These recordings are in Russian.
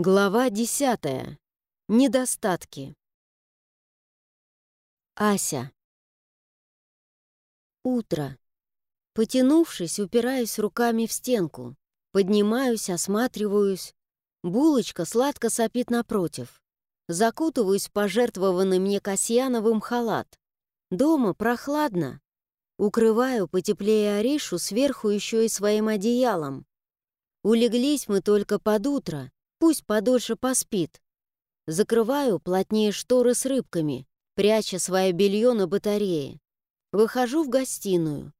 Глава десятая. Недостатки. Ася. Утро. Потянувшись, упираюсь руками в стенку. Поднимаюсь, осматриваюсь. Булочка сладко сопит напротив. Закутываюсь в пожертвованный мне Касьяновым халат. Дома прохладно. Укрываю потеплее Аришу сверху еще и своим одеялом. Улеглись мы только под утро — Пусть подольше поспит. Закрываю плотнее шторы с рыбками, пряча свое белье на батарее. Выхожу в гостиную.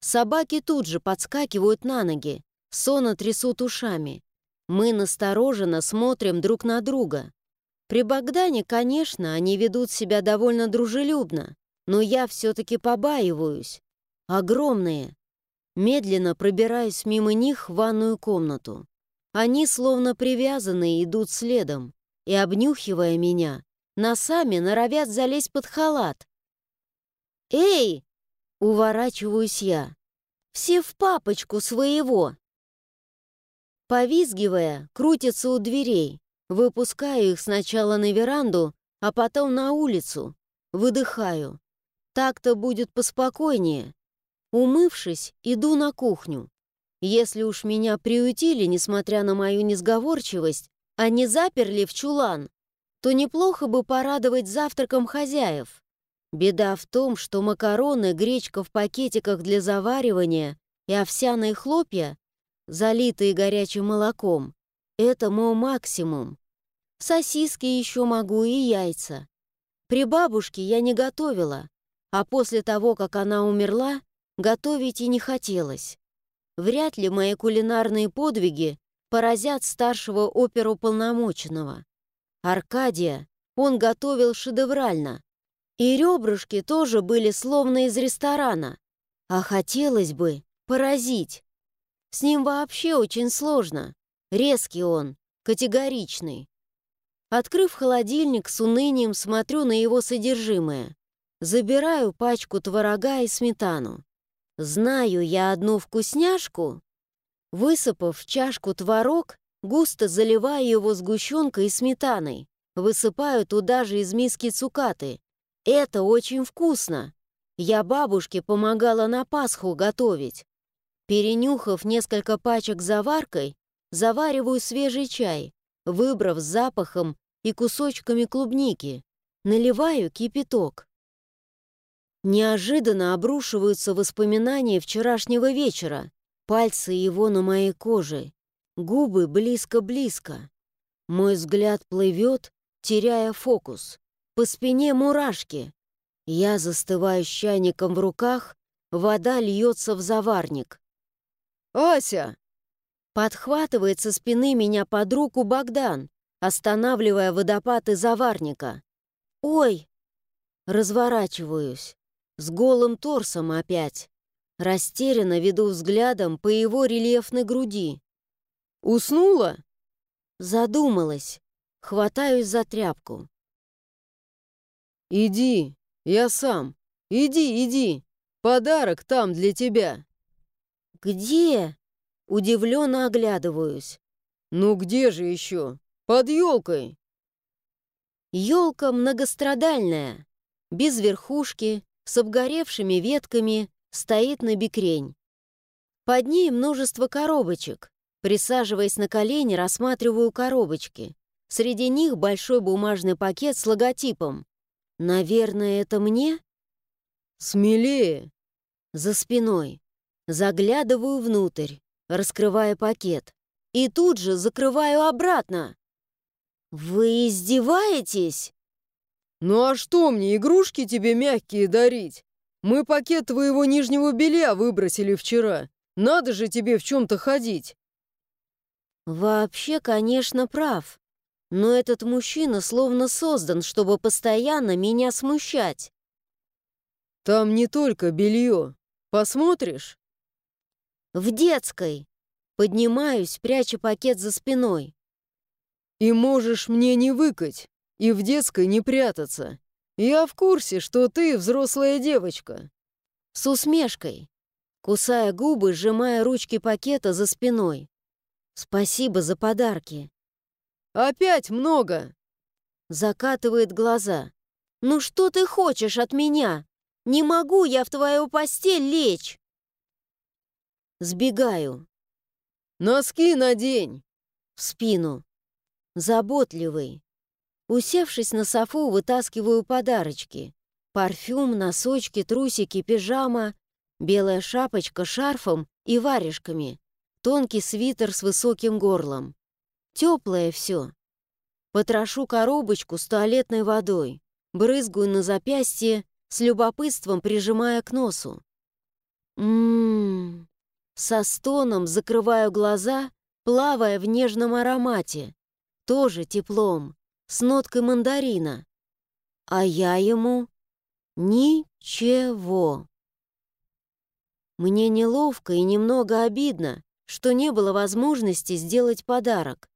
Собаки тут же подскакивают на ноги, сонно трясут ушами. Мы настороженно смотрим друг на друга. При Богдане, конечно, они ведут себя довольно дружелюбно, но я все-таки побаиваюсь. Огромные. Медленно пробираюсь мимо них в ванную комнату. Они, словно привязанные, идут следом и, обнюхивая меня, носами норовят залезть под халат. «Эй!» — уворачиваюсь я. «Все в папочку своего!» Повизгивая, крутятся у дверей. Выпускаю их сначала на веранду, а потом на улицу. Выдыхаю. Так-то будет поспокойнее. Умывшись, иду на кухню. Если уж меня приютили, несмотря на мою несговорчивость, а не заперли в чулан, то неплохо бы порадовать завтраком хозяев. Беда в том, что макароны, гречка в пакетиках для заваривания и овсяные хлопья, залитые горячим молоком, это мой максимум. Сосиски еще могу и яйца. При бабушке я не готовила, а после того, как она умерла, готовить и не хотелось. Вряд ли мои кулинарные подвиги поразят старшего оперуполномоченного. Аркадия он готовил шедеврально. И ребрышки тоже были словно из ресторана. А хотелось бы поразить. С ним вообще очень сложно. Резкий он, категоричный. Открыв холодильник, с унынием смотрю на его содержимое. Забираю пачку творога и сметану. Знаю я одну вкусняшку. Высыпав в чашку творог, густо заливаю его сгущенкой и сметаной. Высыпаю туда же из миски цукаты. Это очень вкусно. Я бабушке помогала на Пасху готовить. Перенюхав несколько пачек заваркой, завариваю свежий чай, выбрав запахом и кусочками клубники. Наливаю кипяток. Неожиданно обрушиваются воспоминания вчерашнего вечера. Пальцы его на моей коже. Губы близко-близко. Мой взгляд плывет, теряя фокус. По спине мурашки. Я застываю с чайником в руках, вода льется в заварник. «Ася!» Подхватывает со спины меня под руку Богдан, останавливая водопад из заварника. «Ой!» Разворачиваюсь. С голым торсом опять. Растерянно веду взглядом по его рельефной груди. «Уснула?» Задумалась. Хватаюсь за тряпку. «Иди, я сам. Иди, иди. Подарок там для тебя». «Где?» Удивленно оглядываюсь. «Ну где же еще? Под елкой!» Елка многострадальная, без верхушки, с обгоревшими ветками, стоит на бикрень. Под ней множество коробочек. Присаживаясь на колени, рассматриваю коробочки. Среди них большой бумажный пакет с логотипом. Наверное, это мне? Смелее. За спиной. Заглядываю внутрь, раскрывая пакет. И тут же закрываю обратно. «Вы издеваетесь?» «Ну а что мне, игрушки тебе мягкие дарить? Мы пакет твоего нижнего белья выбросили вчера. Надо же тебе в чем-то ходить». «Вообще, конечно, прав. Но этот мужчина словно создан, чтобы постоянно меня смущать». «Там не только белье. Посмотришь?» «В детской». Поднимаюсь, пряча пакет за спиной. «И можешь мне не выкать и в детской не прятаться. Я в курсе, что ты взрослая девочка». С усмешкой, кусая губы, сжимая ручки пакета за спиной. «Спасибо за подарки». Опять много!» Закатывает глаза. «Ну что ты хочешь от меня? Не могу я в твою постель лечь!» Сбегаю. «Носки надень!» В спину. Заботливый. Усевшись на софу, вытаскиваю подарочки. Парфюм, носочки, трусики, пижама, белая шапочка с шарфом и варежками, тонкий свитер с высоким горлом. Теплое все. Потрошу коробочку с туалетной водой, брызгаю на запястье, с любопытством прижимая к носу. Ммм, со стоном закрываю глаза, плавая в нежном аромате, тоже теплом, с ноткой мандарина. А я ему ничего. Мне неловко и немного обидно, что не было возможности сделать подарок.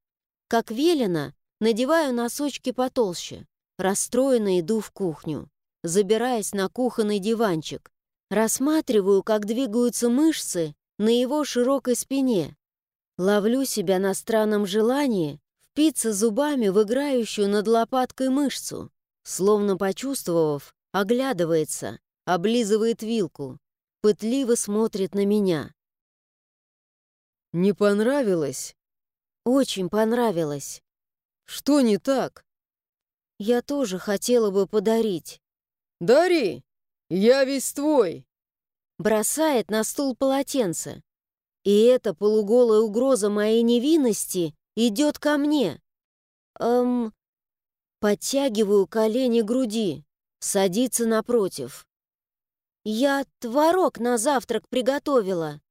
Как велено, надеваю носочки потолще, расстроенно иду в кухню, забираясь на кухонный диванчик, рассматриваю, как двигаются мышцы на его широкой спине, ловлю себя на странном желании впиться зубами в играющую над лопаткой мышцу, словно почувствовав, оглядывается, облизывает вилку, пытливо смотрит на меня. «Не понравилось?» «Очень понравилось». «Что не так?» «Я тоже хотела бы подарить». «Дари! Я весь твой!» Бросает на стул полотенце. И эта полуголая угроза моей невинности идет ко мне. Эм... Подтягиваю колени груди, садится напротив. Я творог на завтрак приготовила.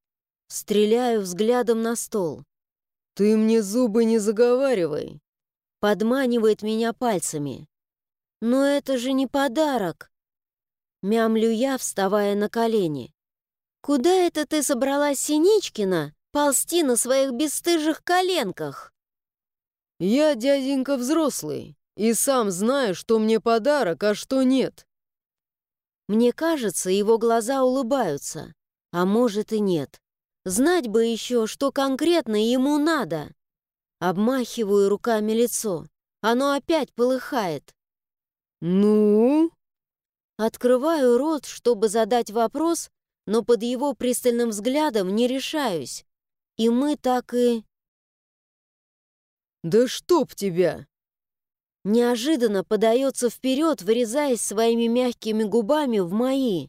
Стреляю взглядом на стол. «Ты мне зубы не заговаривай!» Подманивает меня пальцами. «Но это же не подарок!» Мямлю я, вставая на колени. «Куда это ты собралась, Синичкина, ползти на своих бесстыжих коленках?» «Я, дяденька, взрослый, и сам знаю, что мне подарок, а что нет». Мне кажется, его глаза улыбаются, а может и нет. Знать бы еще, что конкретно ему надо. Обмахиваю руками лицо. Оно опять полыхает. «Ну?» Открываю рот, чтобы задать вопрос, но под его пристальным взглядом не решаюсь. И мы так и... «Да чтоб тебя!» Неожиданно подается вперед, вырезаясь своими мягкими губами в мои.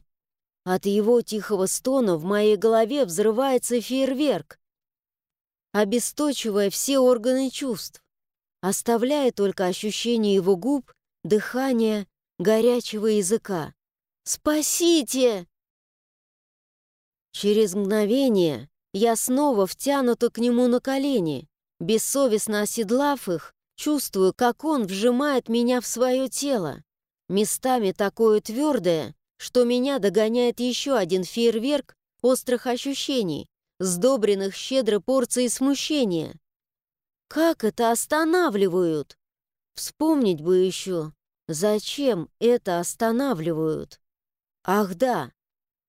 От его тихого стона в моей голове взрывается фейерверк, обесточивая все органы чувств, оставляя только ощущение его губ, дыхания, горячего языка. «Спасите!» Через мгновение я снова втянута к нему на колени, бессовестно оседлав их, чувствую, как он вжимает меня в свое тело, местами такое твердое, что меня догоняет еще один фейерверк острых ощущений, сдобренных щедрой порцией смущения. Как это останавливают? Вспомнить бы еще, зачем это останавливают. Ах да,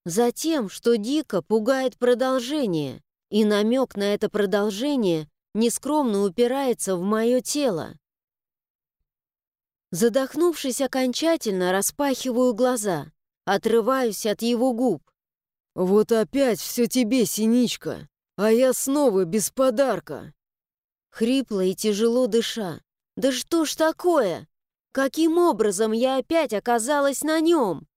Затем, что дико пугает продолжение, и намек на это продолжение нескромно упирается в мое тело. Задохнувшись окончательно, распахиваю глаза, отрываюсь от его губ. «Вот опять все тебе, синичка, а я снова без подарка!» Хрипло и тяжело дыша. «Да что ж такое? Каким образом я опять оказалась на нем?»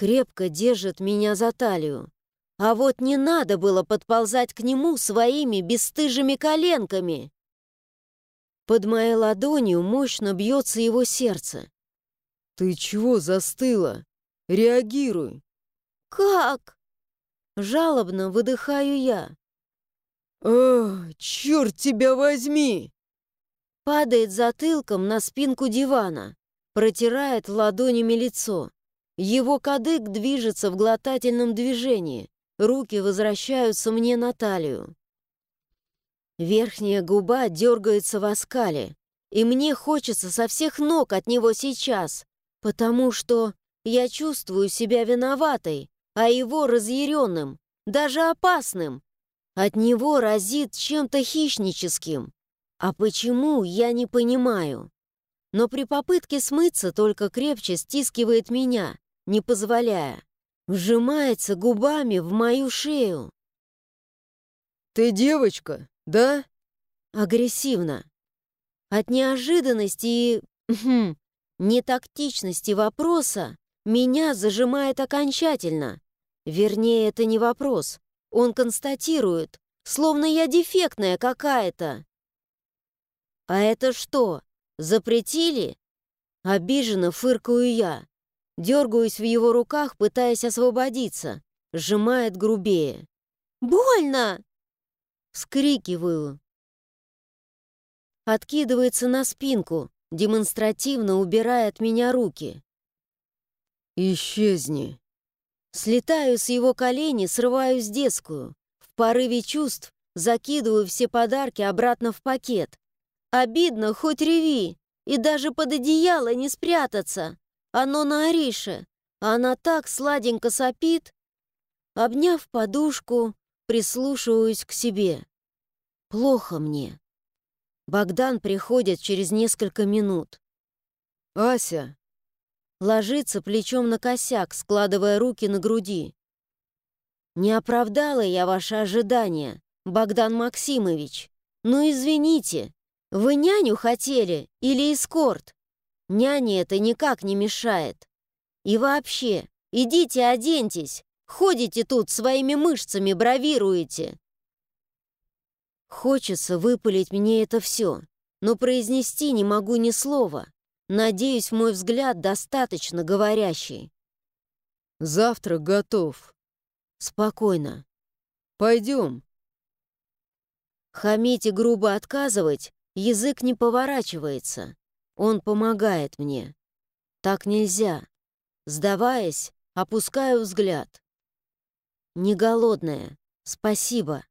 Крепко держит меня за талию. А вот не надо было подползать к нему своими бесстыжими коленками. Под моей ладонью мощно бьется его сердце. «Ты чего застыла? Реагируй!» «Как?» Жалобно выдыхаю я. «О, черт тебя возьми!» Падает затылком на спинку дивана, протирает ладонями лицо. Его кадык движется в глотательном движении, руки возвращаются мне на талию. Верхняя губа дергается в оскале, и мне хочется со всех ног от него сейчас, потому что я чувствую себя виноватой, а его разъяренным, даже опасным. От него разит чем-то хищническим. А почему, я не понимаю. Но при попытке смыться только крепче стискивает меня, не позволяя. Вжимается губами в мою шею. «Ты девочка, да?» Агрессивно. От неожиданности и... Хм, нетактичности вопроса меня зажимает окончательно. Вернее, это не вопрос. Он констатирует, словно я дефектная какая-то. «А это что, запретили?» Обиженно фыркаю я. Дергаюсь в его руках, пытаясь освободиться. Сжимает грубее. «Больно!» Вскрикиваю. Откидывается на спинку, демонстративно убирая от меня руки. «Исчезни!» Слетаю с его колени, срываюсь детскую. В порыве чувств закидываю все подарки обратно в пакет. Обидно, хоть реви, и даже под одеяло не спрятаться. Оно на Арише, она так сладенько сопит. Обняв подушку, прислушиваюсь к себе. Плохо мне. Богдан приходит через несколько минут. «Ася!» Ложится плечом на косяк, складывая руки на груди. «Не оправдала я ваши ожидания, Богдан Максимович. Ну, извините, вы няню хотели или эскорт? Няне это никак не мешает. И вообще, идите оденьтесь, ходите тут своими мышцами бравируете. Хочется выпалить мне это все, но произнести не могу ни слова. Надеюсь, мой взгляд достаточно говорящий. «Завтрак готов». Спокойно. «Пойдем». Хамить и грубо отказывать Язык не поворачивается. Он помогает мне. Так нельзя. Сдаваясь, опускаю взгляд. Не голодная. Спасибо.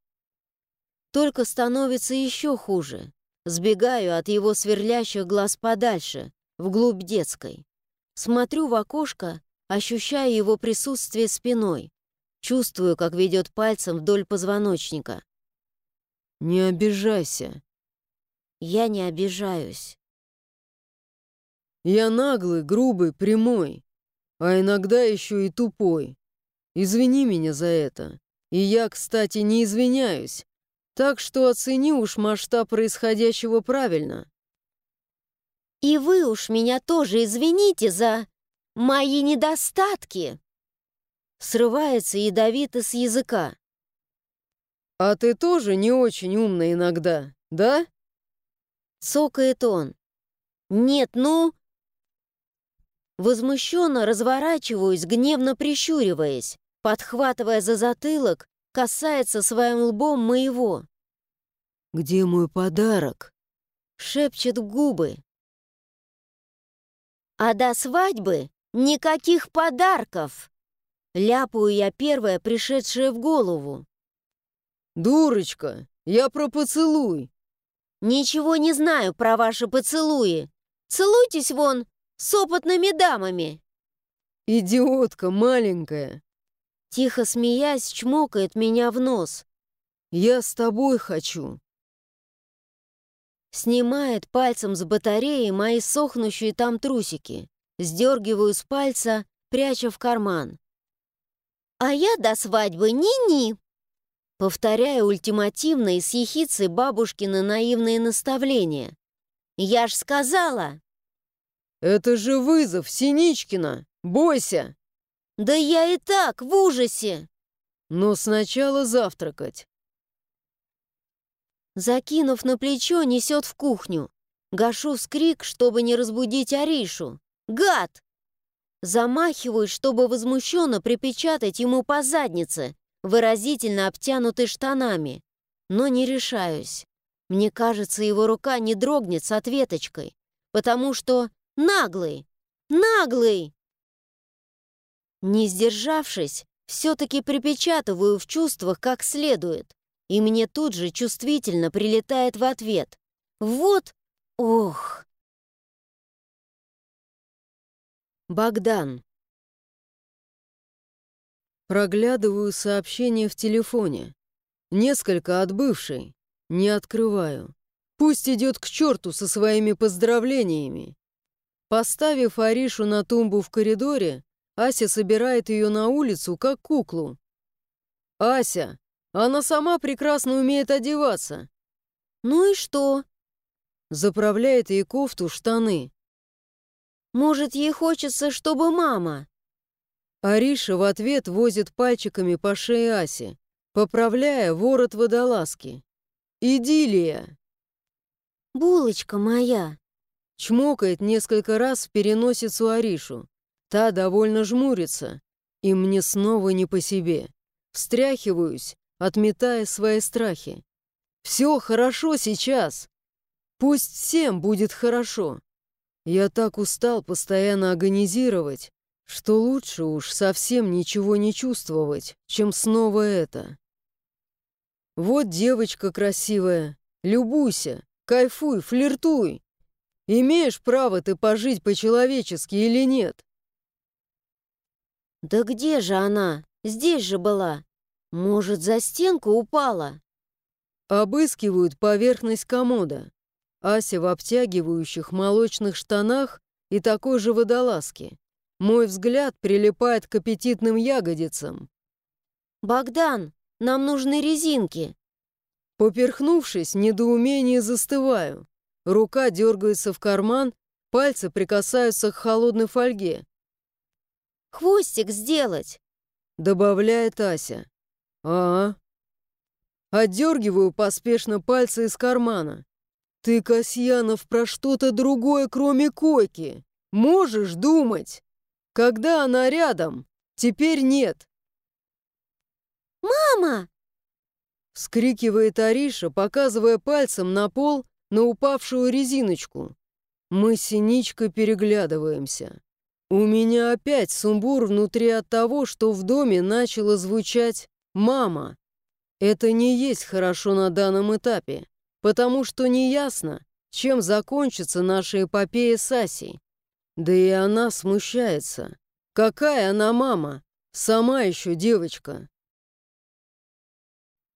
Только становится еще хуже. Сбегаю от его сверлящих глаз подальше, вглубь детской. Смотрю в окошко, ощущая его присутствие спиной. Чувствую, как ведет пальцем вдоль позвоночника. «Не обижайся», я не обижаюсь. Я наглый, грубый, прямой, а иногда еще и тупой. Извини меня за это. И я, кстати, не извиняюсь, так что оцени уж масштаб происходящего правильно. И вы уж меня тоже извините за мои недостатки. Срывается ядовито с языка. А ты тоже не очень умная иногда, да? Цокает он. «Нет, ну...» Возмущенно разворачиваюсь, гневно прищуриваясь, подхватывая за затылок, касается своим лбом моего. «Где мой подарок?» Шепчет губы. «А до свадьбы никаких подарков!» Ляпаю я первая, пришедшая в голову. «Дурочка, я про поцелуй!» «Ничего не знаю про ваши поцелуи. Целуйтесь вон с опытными дамами!» «Идиотка маленькая!» Тихо смеясь, чмокает меня в нос. «Я с тобой хочу!» Снимает пальцем с батареи мои сохнущие там трусики. Сдергиваю с пальца, пряча в карман. «А я до свадьбы ни-ни!» Повторяю ультимативно и с ехицей бабушкины наивные наставления. «Я ж сказала!» «Это же вызов, Синичкина! Бойся!» «Да я и так в ужасе!» «Но сначала завтракать!» Закинув на плечо, несет в кухню. Гашу вскрик, чтобы не разбудить Аришу. «Гад!» Замахиваюсь, чтобы возмущенно припечатать ему по заднице, выразительно обтянутый штанами, но не решаюсь. Мне кажется, его рука не дрогнет с ответочкой, потому что наглый, наглый. Не сдержавшись, все-таки припечатываю в чувствах как следует, и мне тут же чувствительно прилетает в ответ. Вот, ох. Богдан. Проглядываю сообщение в телефоне. Несколько от бывшей. Не открываю. Пусть идет к черту со своими поздравлениями. Поставив Аришу на тумбу в коридоре, Ася собирает ее на улицу, как куклу. «Ася, она сама прекрасно умеет одеваться». «Ну и что?» Заправляет ей кофту, штаны. «Может, ей хочется, чтобы мама?» Ариша в ответ возит пальчиками по шее Аси, поправляя ворот водолазки. «Идиллия!» «Булочка моя!» Чмокает несколько раз в переносицу Аришу. Та довольно жмурится, и мне снова не по себе. Встряхиваюсь, отметая свои страхи. «Все хорошо сейчас. Пусть всем будет хорошо. Я так устал постоянно агонизировать, что лучше уж совсем ничего не чувствовать, чем снова это. Вот девочка красивая, любуйся, кайфуй, флиртуй. Имеешь право ты пожить по-человечески или нет? Да где же она? Здесь же была. Может, за стенку упала? Обыскивают поверхность комода. Ася в обтягивающих молочных штанах и такой же водолазке. Мой взгляд прилипает к аппетитным ягодицам. «Богдан, нам нужны резинки!» Поперхнувшись, недоумение застываю. Рука дергается в карман, пальцы прикасаются к холодной фольге. «Хвостик сделать!» Добавляет Ася. «А, Отдергиваю поспешно пальцы из кармана. «Ты, Касьянов, про что-то другое, кроме койки. Можешь думать? Когда она рядом, теперь нет». «Мама!» Вскрикивает Ариша, показывая пальцем на пол на упавшую резиночку. Мы с Синичкой переглядываемся. У меня опять сумбур внутри от того, что в доме начало звучать «мама». Это не есть хорошо на данном этапе, потому что неясно, чем закончится наша эпопея с Асей. Да и она смущается. Какая она мама? Сама еще девочка.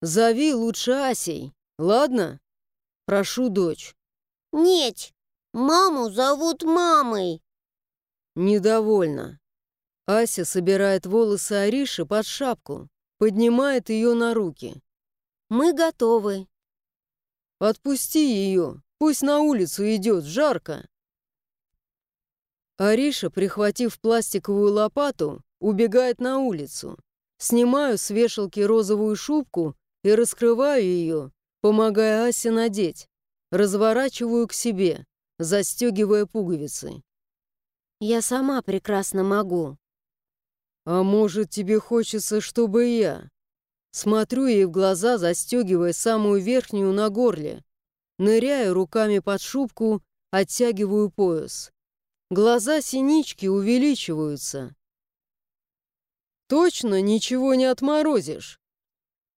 Зови лучше Асей, ладно? Прошу, дочь. Нет, маму зовут мамой. Недовольна. Ася собирает волосы Ариши под шапку, поднимает ее на руки. Мы готовы. Отпусти ее, пусть на улицу идет, жарко. Ариша, прихватив пластиковую лопату, убегает на улицу. Снимаю с вешалки розовую шубку и раскрываю ее, помогая Асе надеть. Разворачиваю к себе, застегивая пуговицы. Я сама прекрасно могу. А может, тебе хочется, чтобы я? Смотрю ей в глаза, застегивая самую верхнюю на горле. Ныряю руками под шубку, оттягиваю пояс. Глаза синички увеличиваются. Точно ничего не отморозишь?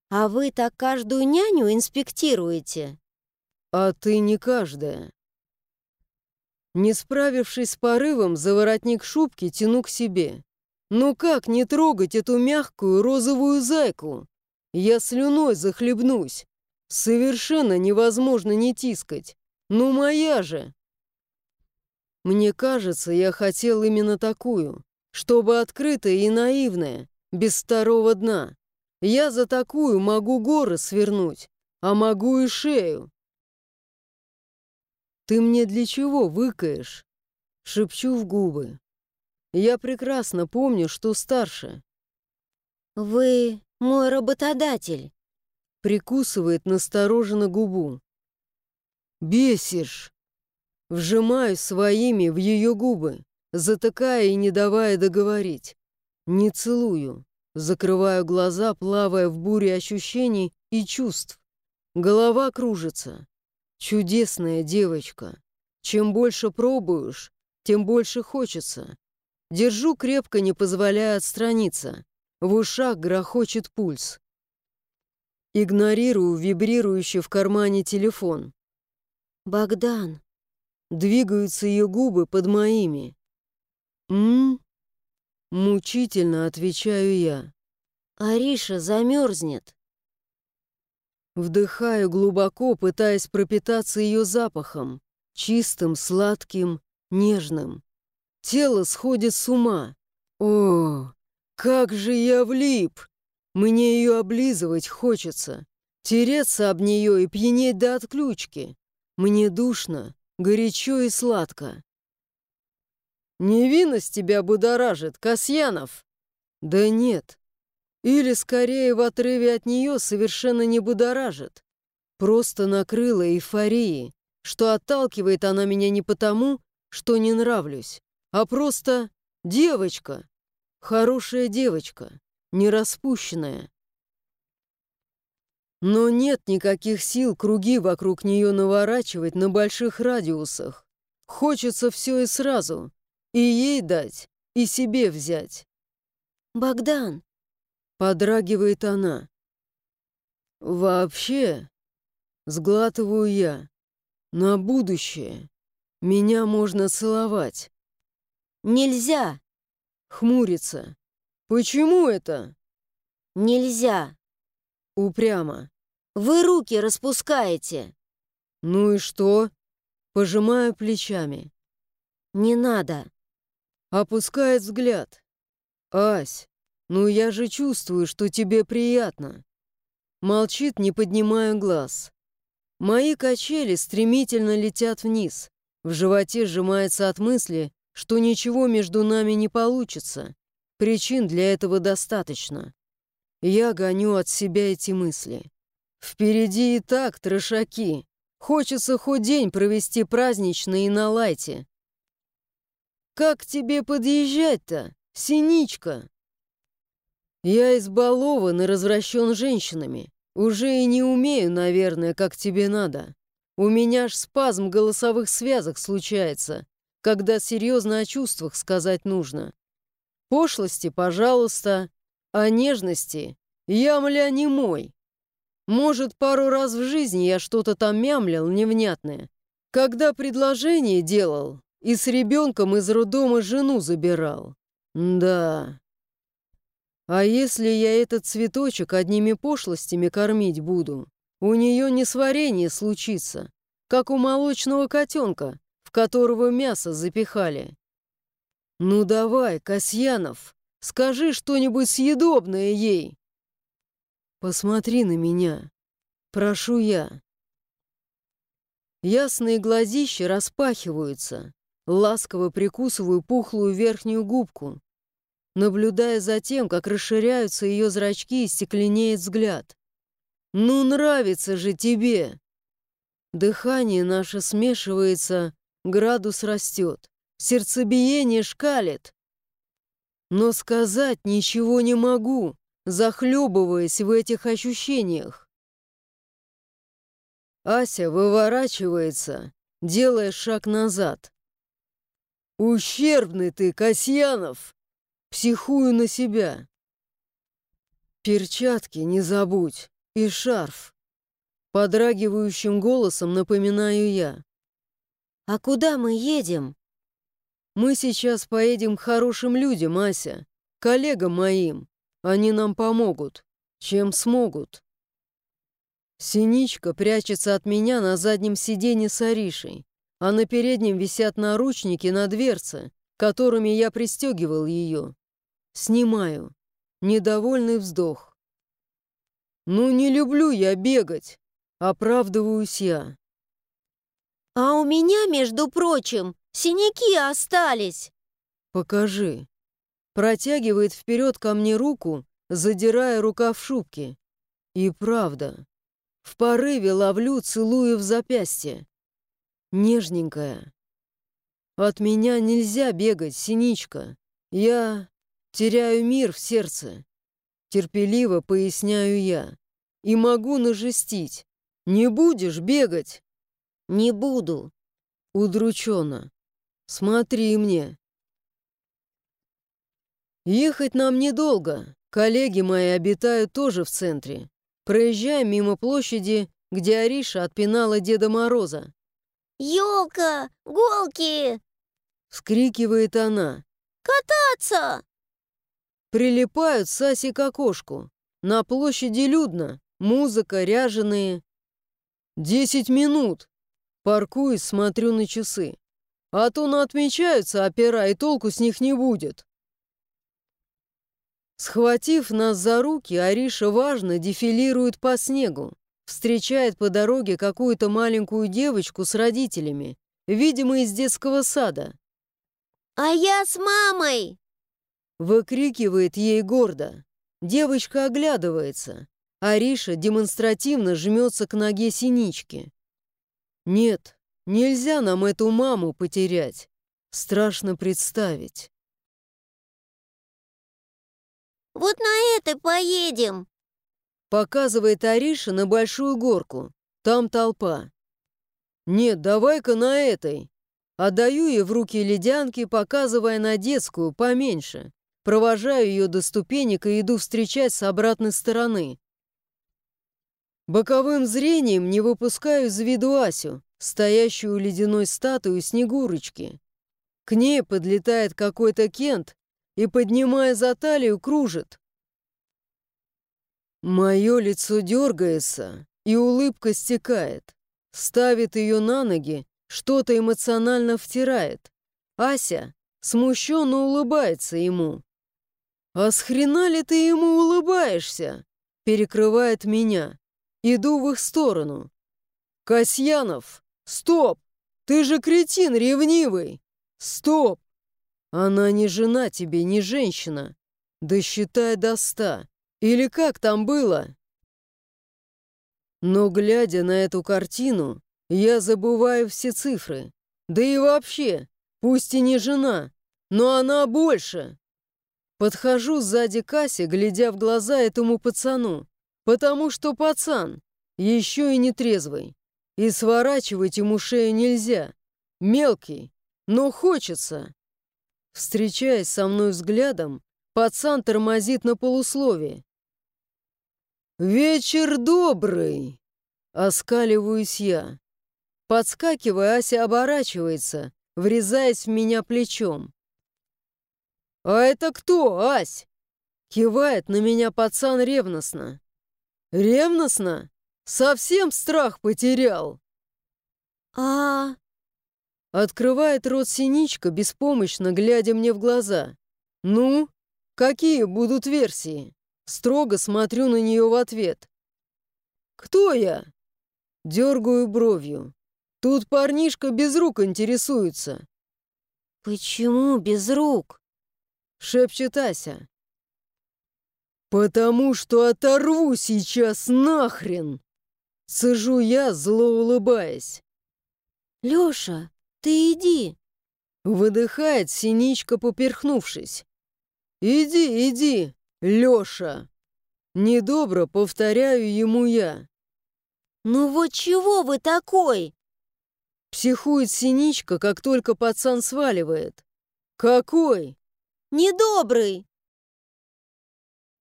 А вы так каждую няню инспектируете? А ты не каждая. Не справившись с порывом, за воротник шубки тяну к себе. Ну как не трогать эту мягкую розовую зайку? Я слюной захлебнусь. Совершенно невозможно не тискать. Ну моя же! Мне кажется, я хотел именно такую, чтобы открытая и наивная, без второго дна. Я за такую могу горы свернуть, а могу и шею. Ты мне для чего выкаешь? Шепчу в губы. Я прекрасно помню, что старше. Вы мой работодатель. Прикусывает настороженно губу. Бесишь. Вжимаю своими в ее губы, затыкая и не давая договорить. Не целую. Закрываю глаза, плавая в буре ощущений и чувств. Голова кружится. Чудесная девочка. Чем больше пробуешь, тем больше хочется. Держу крепко, не позволяя отстраниться. В ушах грохочет пульс. Игнорирую вибрирующий в кармане телефон. «Богдан!» Двигаются ее губы под моими. «М?» Мучительно отвечаю я. «Ариша замерзнет». Вдыхаю глубоко, пытаясь пропитаться ее запахом, чистым, сладким, нежным. Тело сходит с ума. О, как же я влип! Мне ее облизывать хочется, тереться об нее и пьянеть до отключки. Мне душно, горячо и сладко. Невинность тебя будоражит, Касьянов? Да нет, или, скорее, в отрыве от нее совершенно не будоражит. Просто накрыла эйфорией, что отталкивает она меня не потому, что не нравлюсь, а просто девочка. Хорошая девочка, не распущенная. Но нет никаких сил круги вокруг нее наворачивать на больших радиусах. Хочется все и сразу. И ей дать, и себе взять. «Богдан, Подрагивает она. Вообще, сглатываю я. На будущее. Меня можно целовать. Нельзя. Хмурится. Почему это? Нельзя. Упрямо. Вы руки распускаете. Ну и что? Пожимаю плечами. Не надо. Опускает взгляд. Ась, «Ну я же чувствую, что тебе приятно». Молчит, не поднимая глаз. Мои качели стремительно летят вниз. В животе сжимается от мысли, что ничего между нами не получится. Причин для этого достаточно. Я гоню от себя эти мысли. Впереди и так трошаки. Хочется хоть день провести праздничный и на лайте. «Как тебе подъезжать-то, синичка?» Я избалован и развращен женщинами. Уже и не умею, наверное, как тебе надо. У меня ж спазм голосовых связок случается, когда серьезно о чувствах сказать нужно. Пошлости, пожалуйста, а нежности я, мля, не мой. Может, пару раз в жизни я что-то там мямлил невнятное, когда предложение делал и с ребенком из роддома жену забирал. Да, а если я этот цветочек одними пошлостями кормить буду, у нее несварение случится, как у молочного котенка, в которого мясо запихали. Ну давай, Касьянов, скажи что-нибудь съедобное ей. Посмотри на меня, прошу я. Ясные глазища распахиваются, ласково прикусываю пухлую верхнюю губку, наблюдая за тем, как расширяются ее зрачки и стекленеет взгляд. «Ну, нравится же тебе!» Дыхание наше смешивается, градус растет, сердцебиение шкалит. Но сказать ничего не могу, захлебываясь в этих ощущениях. Ася выворачивается, делая шаг назад. «Ущербный ты, Касьянов!» Психую на себя. Перчатки не забудь и шарф. Подрагивающим голосом напоминаю я. «А куда мы едем?» «Мы сейчас поедем к хорошим людям, Ася, коллегам моим. Они нам помогут, чем смогут». Синичка прячется от меня на заднем сиденье с Аришей, а на переднем висят наручники на дверце, которыми я пристегивал ее. Снимаю. Недовольный вздох. «Ну, не люблю я бегать!» Оправдываюсь я. «А у меня, между прочим, синяки остались!» «Покажи!» Протягивает вперед ко мне руку, задирая рукав шубки. И правда, в порыве ловлю, целую в запястье. Нежненькая. От меня нельзя бегать, синичка. Я... Теряю мир в сердце. Терпеливо поясняю я. И могу нажестить. Не будешь бегать? Не буду. Удрученно. Смотри мне. Ехать нам недолго. Коллеги мои обитают тоже в центре. Проезжаем мимо площади, где Ариша отпинала Деда Мороза. «Елка! Голки!» — вскрикивает она. «Кататься!» Прилипают Саси к окошку. На площади людно. музыка, ряженые. Десять минут. Паркуюсь, смотрю на часы. А то на отмечаются опера, и толку с них не будет. Схватив нас за руки, Ариша важно дефилирует по снегу. Встречает по дороге какую-то маленькую девочку с родителями, видимо, из детского сада. «А я с мамой!» Выкрикивает ей гордо. Девочка оглядывается. Ариша демонстративно жмется к ноге синички. «Нет, нельзя нам эту маму потерять. Страшно представить». «Вот на это поедем!» Показывает Ариша на большую горку. Там толпа. «Нет, давай-ка на этой». Отдаю ей в руки ледянки, показывая на детскую, поменьше. Провожаю ее до ступенек и иду встречать с обратной стороны. Боковым зрением не выпускаю из виду Асю, стоящую у ледяной статуи Снегурочки. К ней подлетает какой-то Кент и, поднимая за талию, кружит. Мое лицо дергается, и улыбка стекает. Ставит ее на ноги, что-то эмоционально втирает. Ася смущенно улыбается ему. «А с хрена ли ты ему улыбаешься?» Перекрывает меня. Иду в их сторону. «Касьянов! Стоп! Ты же кретин ревнивый! Стоп! Она не жена тебе, не женщина. Досчитай до ста. Или как там было?» Но, глядя на эту картину, я забываю все цифры. Да и вообще, пусть и не жена, но она больше. Подхожу сзади Касси, глядя в глаза этому пацану, потому что пацан еще и нетрезвый. И сворачивать ему шею нельзя. Мелкий, но хочется. Встречаясь со мной взглядом, пацан тормозит на полусловие. «Вечер добрый!» Оскаливаюсь я. Подскакивая, Ася оборачивается, врезаясь в меня плечом. «А это кто, Ась?» Кивает на меня пацан ревностно. «Ревностно? Совсем страх потерял?» «А...» Открывает рот синичка, беспомощно глядя мне в глаза. «Ну, какие будут версии?» Строго смотрю на нее в ответ. «Кто я?» Дергаю бровью. Тут парнишка без рук интересуется. «Почему без рук?» Шепчет Ася. «Потому что оторву сейчас нахрен!» Сижу я, зло улыбаясь. «Лёша, ты иди!» Выдыхает синичка, поперхнувшись. «Иди, иди, Лёша!» Недобро повторяю ему я. «Ну вот чего вы такой?» Психует синичка, как только пацан сваливает. «Какой?» «Недобрый!»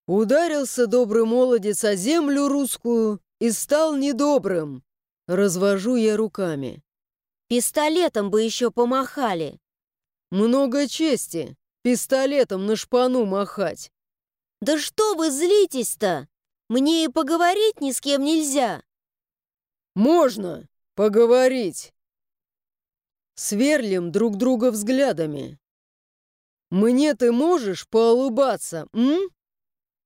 Ударился добрый молодец о землю русскую и стал недобрым. Развожу я руками. Пистолетом бы еще помахали. Много чести. Пистолетом на шпану махать. Да что вы злитесь-то? Мне и поговорить ни с кем нельзя. Можно поговорить. Сверлим друг друга взглядами. Мне ты можешь поулыбаться, м?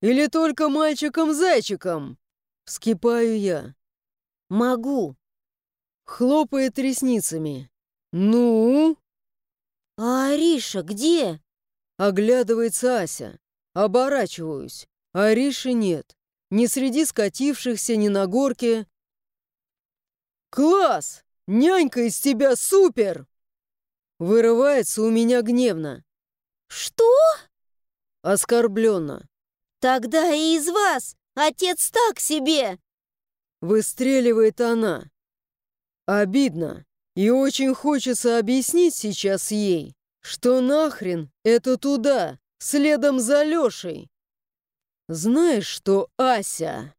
Или только мальчиком-зайчиком? Вскипаю я. Могу. Хлопает ресницами. Ну? А Ариша где? Оглядывается Ася. Оборачиваюсь. Ариши нет. Ни среди скатившихся, ни на горке. «Класс! Нянька из тебя супер!» Вырывается у меня гневно. «Что?» Оскорбленно. «Тогда и из вас отец так себе!» Выстреливает она. Обидно. И очень хочется объяснить сейчас ей, что нахрен это туда, следом за Лешей. Знаешь что, Ася?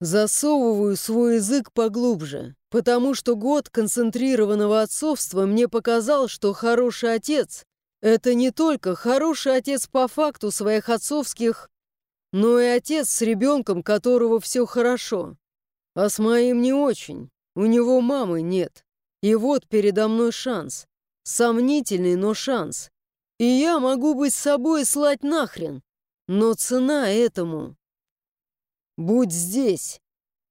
Засовываю свой язык поглубже, потому что год концентрированного отцовства мне показал, что хороший отец — это не только хороший отец по факту своих отцовских но и отец с ребенком, которого все хорошо. А с моим не очень. У него мамы нет. И вот передо мной шанс. Сомнительный, но шанс. И я могу быть собой слать нахрен. Но цена этому. Будь здесь.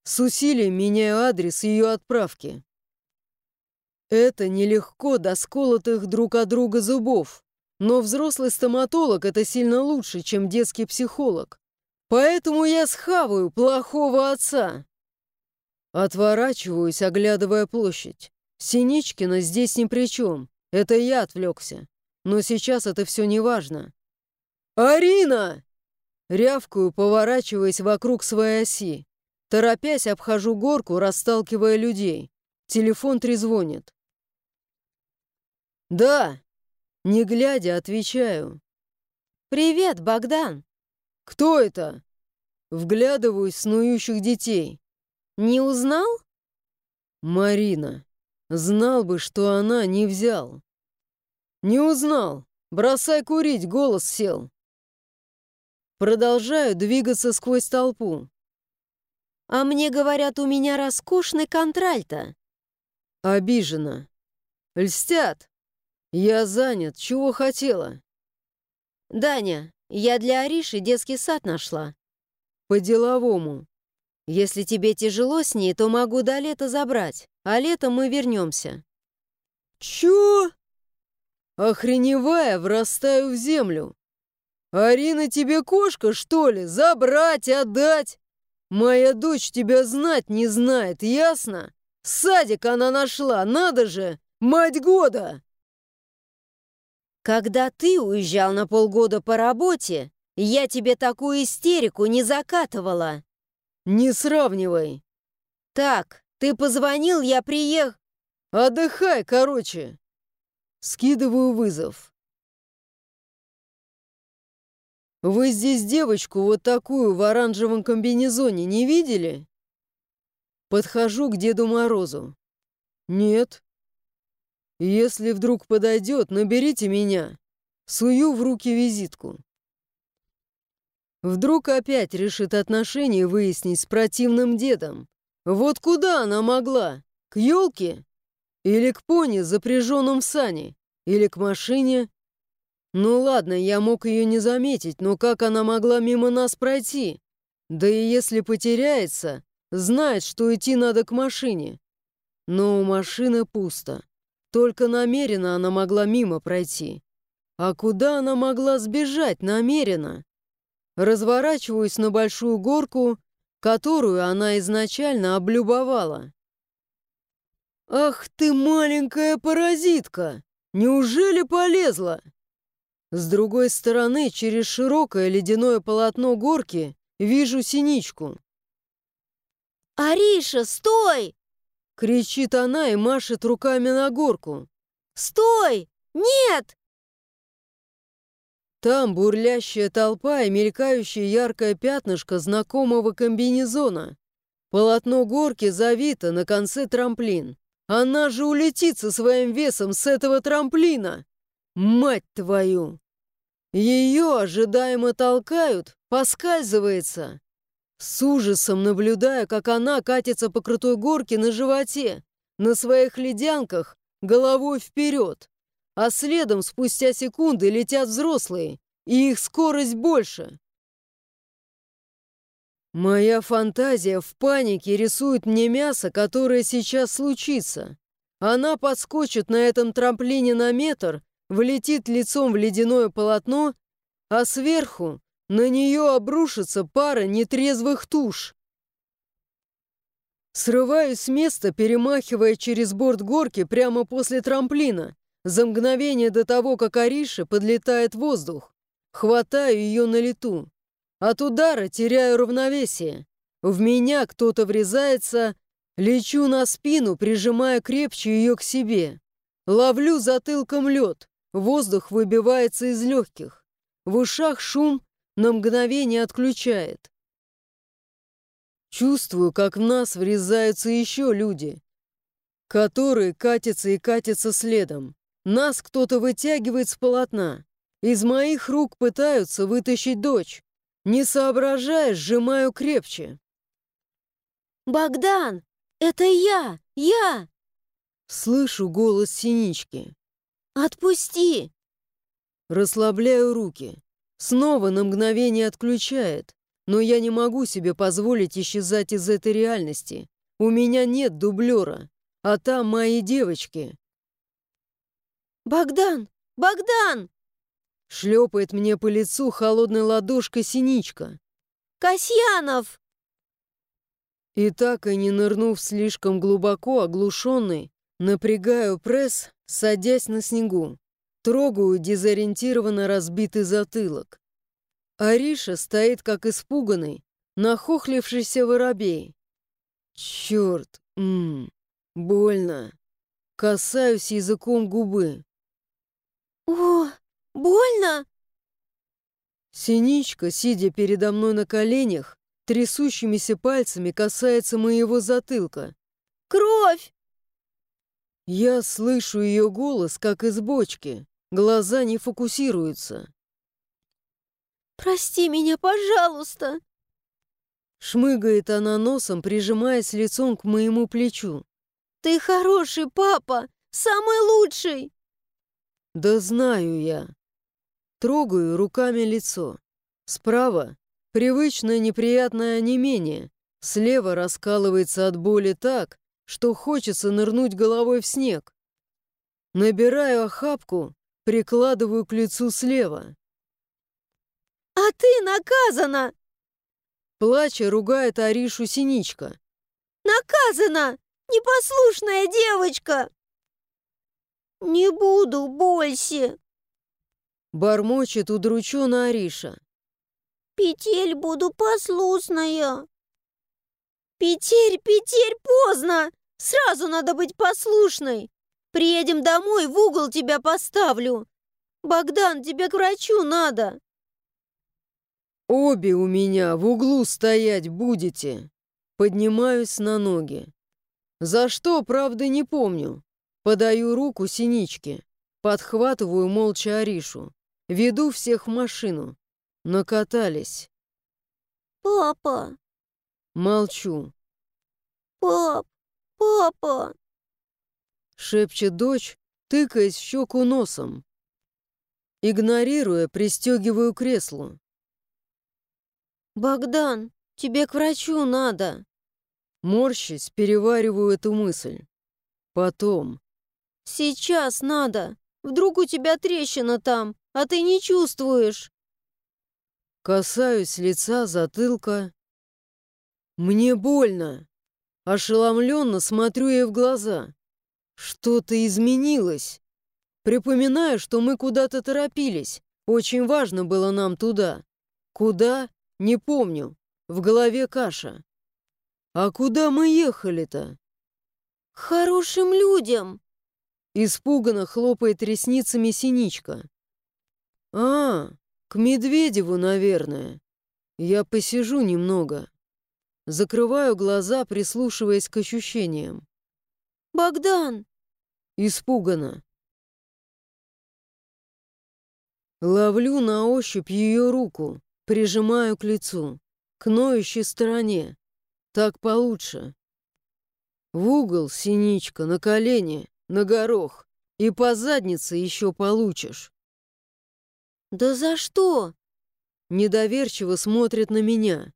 С усилием меняю адрес ее отправки. Это нелегко до сколотых друг от друга зубов. Но взрослый стоматолог — это сильно лучше, чем детский психолог. Поэтому я схаваю плохого отца. Отворачиваюсь, оглядывая площадь. Синичкина здесь ни при чем. Это я отвлекся. Но сейчас это все не важно. «Арина!» Рявкаю, поворачиваясь вокруг своей оси. Торопясь, обхожу горку, расталкивая людей. Телефон трезвонит. «Да!» Не глядя, отвечаю. «Привет, Богдан!» «Кто это?» Вглядываюсь в снующих детей. «Не узнал?» «Марина. Знал бы, что она не взял». «Не узнал. Бросай курить, голос сел». Продолжаю двигаться сквозь толпу. «А мне говорят, у меня роскошный контральто». Обижена. «Льстят. «Я занят. Чего хотела?» «Даня, я для Ариши детский сад нашла». «По-деловому». «Если тебе тяжело с ней, то могу до лета забрать, а летом мы вернемся». «Чё?» Охреневая, врастаю в землю. «Арина тебе кошка, что ли? Забрать, отдать? Моя дочь тебя знать не знает, ясно? Садик она нашла, надо же! Мать года!» Когда ты уезжал на полгода по работе, я тебе такую истерику не закатывала. Не сравнивай. Так, ты позвонил, я приехал. Отдыхай, короче. Скидываю вызов. Вы здесь девочку вот такую в оранжевом комбинезоне не видели? Подхожу к Деду Морозу. Нет. Если вдруг подойдет, наберите меня. Сую в руки визитку. Вдруг опять решит отношения выяснить с противным дедом. Вот куда она могла? К елке? Или к пони, запряженным в сани? Или к машине? Ну ладно, я мог ее не заметить, но как она могла мимо нас пройти? Да и если потеряется, знает, что идти надо к машине. Но у машины пусто. Только намеренно она могла мимо пройти. А куда она могла сбежать намеренно? Разворачиваюсь на большую горку, которую она изначально облюбовала. «Ах ты, маленькая паразитка! Неужели полезла?» С другой стороны, через широкое ледяное полотно горки, вижу синичку. «Ариша, стой!» Кричит она и машет руками на горку. «Стой! Нет!» Там бурлящая толпа и мелькающее яркое пятнышко знакомого комбинезона. Полотно горки завито, на конце трамплин. Она же улетит со своим весом с этого трамплина! Мать твою! Ее ожидаемо толкают, поскальзывается. С ужасом наблюдая, как она катится по крутой горке на животе, на своих ледянках, головой вперед. А следом спустя секунды летят взрослые, и их скорость больше. Моя фантазия в панике рисует мне мясо, которое сейчас случится. Она подскочит на этом трамплине на метр, влетит лицом в ледяное полотно, а сверху на нее обрушится пара нетрезвых туш. Срываюсь с места, перемахивая через борт горки прямо после трамплина, за мгновение до того, как Ариша подлетает в воздух. Хватаю ее на лету. От удара теряю равновесие. В меня кто-то врезается, лечу на спину, прижимая крепче ее к себе. Ловлю затылком лед, воздух выбивается из легких. В ушах шум, на мгновение отключает. Чувствую, как в нас врезаются еще люди, которые катятся и катятся следом. Нас кто-то вытягивает с полотна. Из моих рук пытаются вытащить дочь. Не соображая, сжимаю крепче. «Богдан, это я! Я!» Слышу голос Синички. «Отпусти!» Расслабляю руки. Снова на мгновение отключает, но я не могу себе позволить исчезать из этой реальности. У меня нет дублера, а там мои девочки. «Богдан! Богдан!» Шлепает мне по лицу холодной ладошкой синичка. «Касьянов!» И так и не нырнув слишком глубоко, оглушенный, напрягаю пресс, садясь на снегу. Трогаю дезориентированно разбитый затылок. Ариша стоит как испуганный, нахохлившийся воробей. Черт, ммм, больно. Касаюсь языком губы. «О, больно?» Синичка, сидя передо мной на коленях, трясущимися пальцами касается моего затылка. «Кровь!» Я слышу ее голос, как из бочки. Глаза не фокусируются. «Прости меня, пожалуйста!» Шмыгает она носом, прижимаясь лицом к моему плечу. «Ты хороший папа! Самый лучший!» Да знаю я. Трогаю руками лицо. Справа — привычное неприятное онемение. Слева раскалывается от боли так, что хочется нырнуть головой в снег. Набираю охапку, прикладываю к лицу слева. «А ты наказана!» Плача ругает Аришу Синичка. «Наказана! Непослушная девочка!» «Не буду больше!» Бормочет удрученно Ариша. «Петель буду послушная!» «Петель, Петель, поздно! Сразу надо быть послушной! Приедем домой, в угол тебя поставлю! Богдан, тебе к врачу надо!» «Обе у меня в углу стоять будете!» Поднимаюсь на ноги. За что, правда, не помню. Подаю руку синичке. Подхватываю молча Аришу. Веду всех в машину. Накатались. «Папа! Молчу. Пап! Папа!» Шепчет дочь, тыкаясь в щеку носом. Игнорируя, пристегиваю креслу. «Богдан, тебе к врачу надо!» Морщись, перевариваю эту мысль. Потом. «Сейчас надо! Вдруг у тебя трещина там, а ты не чувствуешь!» Касаюсь лица, затылка. Мне больно. Ошеломленно смотрю ей в глаза. Что-то изменилось. Припоминаю, что мы куда-то торопились. Очень важно было нам туда. Куда? Не помню. В голове каша. А куда мы ехали-то? «Хорошим людям!» Испуганно хлопает ресницами синичка. «А, к Медведеву, наверное. Я посижу немного». Закрываю глаза, прислушиваясь к ощущениям. «Богдан!» Испуганно. Ловлю на ощупь ее руку, прижимаю к лицу, к ноющей стороне. Так получше. В угол, синичка, на колени, на горох. И по заднице еще получишь. «Да за что?» Недоверчиво смотрит на меня.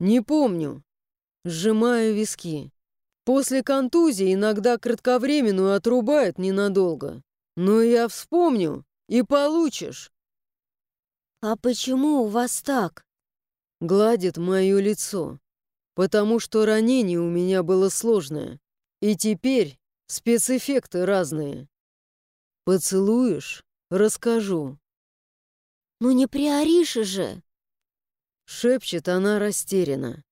Не помню. Сжимаю виски. После контузии иногда кратковременную отрубают ненадолго. Но я вспомню, и получишь. «А почему у вас так?» Гладит мое лицо. Потому что ранение у меня было сложное. И теперь спецэффекты разные. Поцелуешь? Расскажу. «Ну не при Арише же!» Шепчет она растерянно.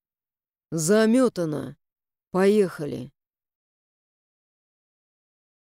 Заметана. Поехали.